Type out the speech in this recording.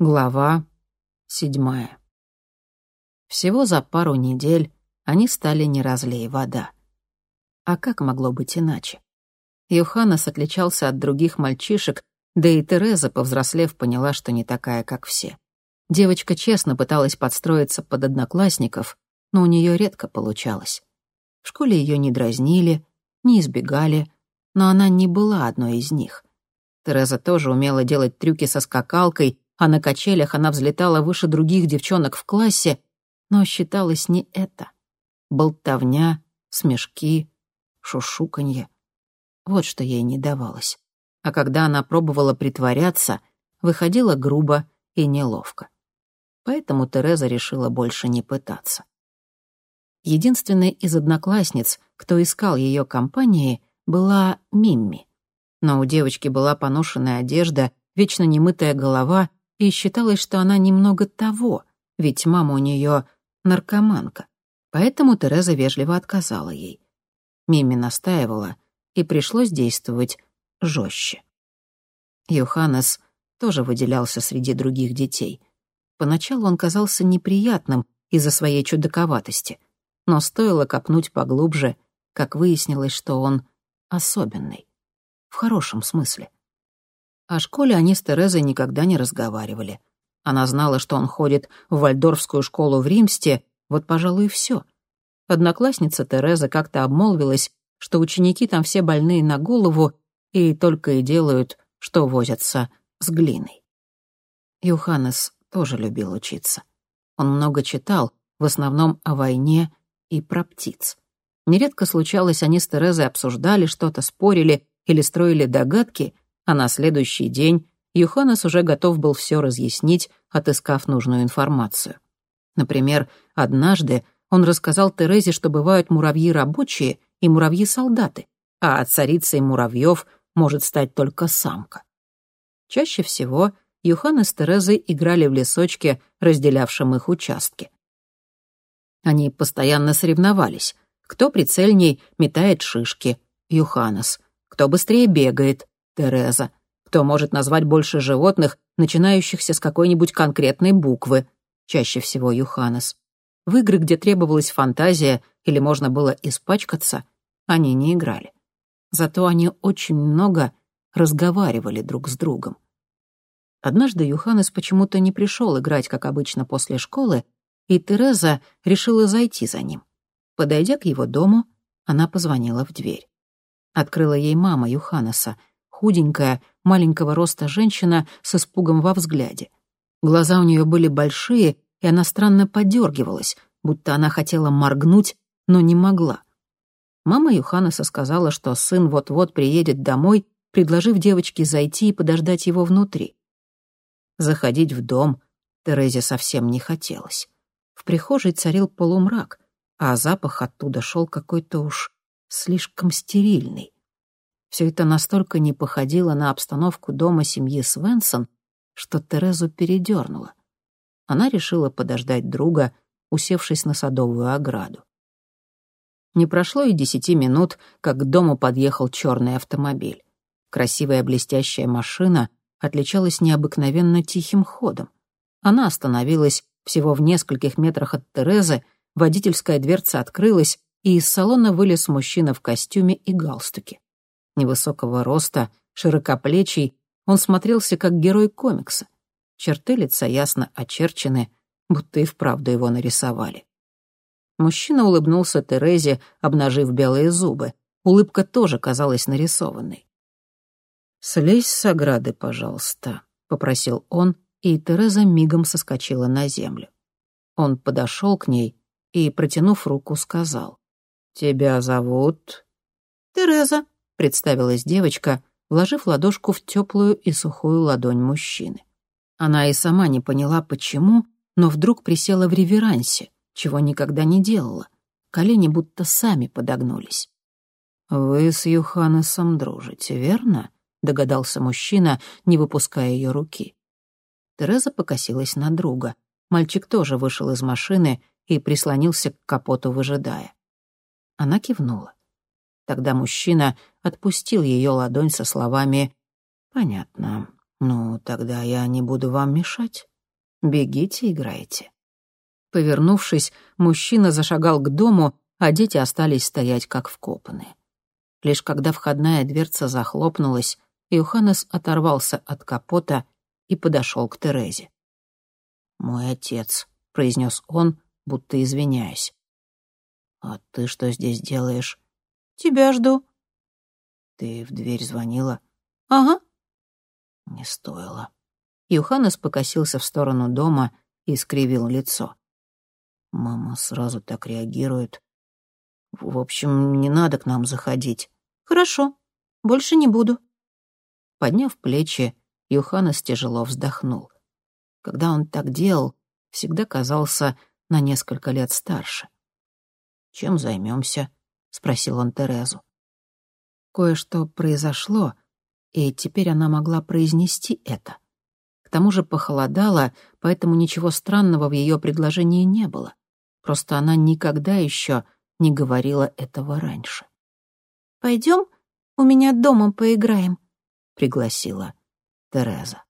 Глава седьмая. Всего за пару недель они стали не разлей вода. А как могло быть иначе? Йоханнес отличался от других мальчишек, да и Тереза, повзрослев, поняла, что не такая, как все. Девочка честно пыталась подстроиться под одноклассников, но у нее редко получалось. В школе ее не дразнили, не избегали, но она не была одной из них. Тереза тоже умела делать трюки со скакалкой — а на качелях она взлетала выше других девчонок в классе, но считалось не это. Болтовня, смешки, шушуканье. Вот что ей не давалось. А когда она пробовала притворяться, выходила грубо и неловко. Поэтому Тереза решила больше не пытаться. Единственной из одноклассниц, кто искал ее компании, была Мимми. Но у девочки была поношенная одежда, вечно немытая голова и считалось, что она немного того, ведь мама у нее наркоманка. Поэтому Тереза вежливо отказала ей. Мими настаивала, и пришлось действовать жестче. Йоханнес тоже выделялся среди других детей. Поначалу он казался неприятным из-за своей чудаковатости, но стоило копнуть поглубже, как выяснилось, что он особенный. В хорошем смысле. О школе они с Терезой никогда не разговаривали. Она знала, что он ходит в вальдорфскую школу в Римсте, вот, пожалуй, и все. Одноклассница Тереза как-то обмолвилась, что ученики там все больные на голову и только и делают, что возятся с глиной. Юханес тоже любил учиться. Он много читал, в основном о войне и про птиц. Нередко случалось, они с Терезой обсуждали что-то, спорили или строили догадки, а на следующий день Юханес уже готов был все разъяснить, отыскав нужную информацию. Например, однажды он рассказал Терезе, что бывают муравьи рабочие и муравьи-солдаты, а от царицы муравьев может стать только самка. Чаще всего Юханес с Терезой играли в лесочке, разделявшем их участки. Они постоянно соревновались. Кто прицельней метает шишки — Юханес. Кто быстрее бегает Тереза. Кто может назвать больше животных, начинающихся с какой-нибудь конкретной буквы? Чаще всего Юханес. В игры, где требовалась фантазия или можно было испачкаться, они не играли. Зато они очень много разговаривали друг с другом. Однажды Юханес почему-то не пришел играть, как обычно, после школы, и Тереза решила зайти за ним. Подойдя к его дому, она позвонила в дверь. Открыла ей мама Юханеса — худенькая, маленького роста женщина с испугом во взгляде. Глаза у нее были большие, и она странно подергивалась, будто она хотела моргнуть, но не могла. Мама Юханеса сказала, что сын вот-вот приедет домой, предложив девочке зайти и подождать его внутри. Заходить в дом Терезе совсем не хотелось. В прихожей царил полумрак, а запах оттуда шел какой-то уж слишком стерильный. Все это настолько не походило на обстановку дома семьи Свенсон, что Терезу передернуло. Она решила подождать друга, усевшись на садовую ограду. Не прошло и десяти минут, как к дому подъехал черный автомобиль. Красивая блестящая машина отличалась необыкновенно тихим ходом. Она остановилась всего в нескольких метрах от Терезы, водительская дверца открылась, и из салона вылез мужчина в костюме и галстуке. Невысокого роста, широкоплечий, он смотрелся как герой комикса. Черты лица ясно очерчены, будто и вправду его нарисовали. Мужчина улыбнулся Терезе, обнажив белые зубы. Улыбка тоже казалась нарисованной. «Слезь с ограды, пожалуйста», — попросил он, и Тереза мигом соскочила на землю. Он подошел к ней и, протянув руку, сказал. «Тебя зовут?» «Тереза», — представилась девочка, вложив ладошку в теплую и сухую ладонь мужчины. Она и сама не поняла, почему, но вдруг присела в реверансе, чего никогда не делала. Колени будто сами подогнулись. «Вы с Юханесом дружите, верно?» — догадался мужчина, не выпуская ее руки. Тереза покосилась на друга. Мальчик тоже вышел из машины и прислонился к капоту, выжидая. Она кивнула. Тогда мужчина отпустил ее ладонь со словами «Понятно, «Ну, тогда я не буду вам мешать. Бегите, играйте». Повернувшись, мужчина зашагал к дому, а дети остались стоять как вкопанные. Лишь когда входная дверца захлопнулась, Йоханнес оторвался от капота и подошел к Терезе. «Мой отец», — произнес он, будто извиняясь. «А ты что здесь делаешь?» «Тебя жду». «Ты в дверь звонила?» «Ага». «Не стоило». Юханес покосился в сторону дома и скривил лицо. Мама сразу так реагирует. В общем, не надо к нам заходить. Хорошо, больше не буду. Подняв плечи, Юханес тяжело вздохнул. Когда он так делал, всегда казался на несколько лет старше. «Чем займемся? Спросил он Терезу. Кое-что произошло, и теперь она могла произнести это. К тому же похолодало, поэтому ничего странного в ее предложении не было. Просто она никогда еще не говорила этого раньше. «Пойдем, у меня дома поиграем», — пригласила Тереза.